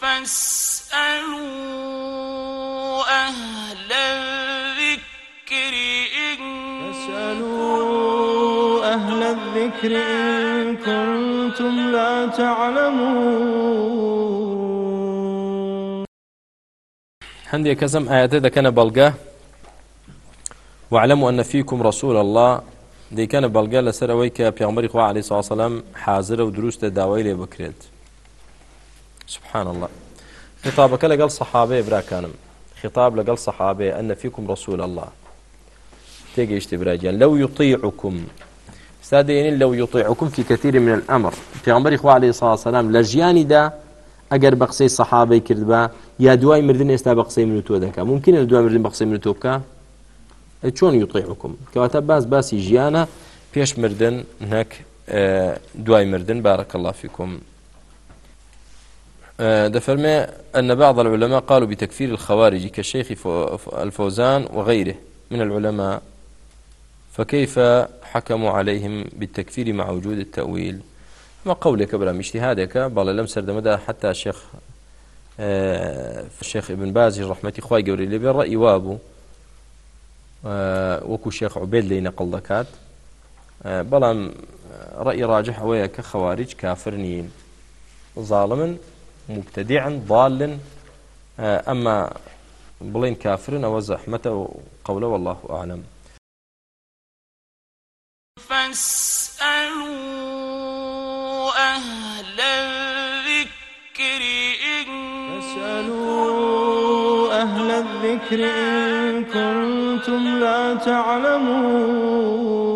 فاسألوا أهل الذكر إن فاسألوا أهل الذكر إن كنتم لا تعلمون. هەندێک کەسم ئاەتە دەکەنە بەڵگە واعلموا أن فيكم رسول الله. دەیکەنە بەڵگە لەسەر ئەوەی کە پیامبەری خوا علی ساسەلام حازرە و دروستە داوای لێ بکرێت سبحان الله. خطابەکە لەگەڵ سەحابەیە براکانم خطاب لەگەڵ سەحابێ ئەن فيكم رسول الله. تێگەیشتە براجان لەو يطيعكم. استادين لو يطيعكم في كثير من الأمر. پیامبەری خوا عليه الصلاة والسلام ژیانیدا ئەگەر بە قسەی سەحابەی کرد بە یا دوای مردن ئێستا من تۆ دوای مردن بە قسەی من تۆ بکە چۆن یوطیعکم کەواتە باس باسی ژیانە پێش مردن نەک دوای مردن بارك الله فيكم دفرمي أن بعض العلماء قالوا بتكفير الخوارج كالشيخ الفوزان وغيره من العلماء فكيف حكموا عليهم بالتكفير مع وجود التأويل؟ ما قولك بلا اجتهادك بل لم سرد مدى حتى الشيخ الشيخ ابن باز رحمتي خواي قولي لي بالرأي وابو وەکو شێخ عوبێت لی نەقل دەکات بەڵام ڕئی ڕاجح ئەوەیە کە خەواریج کافر نین مبتدعن ضالن ئەمما بڵین کافرن ئەوە زەحمەتە و قولە والله أعلم. فاسألوا أهل الذكر إن فاسألوا أهل الذكر إن كنتم لا تعلمون.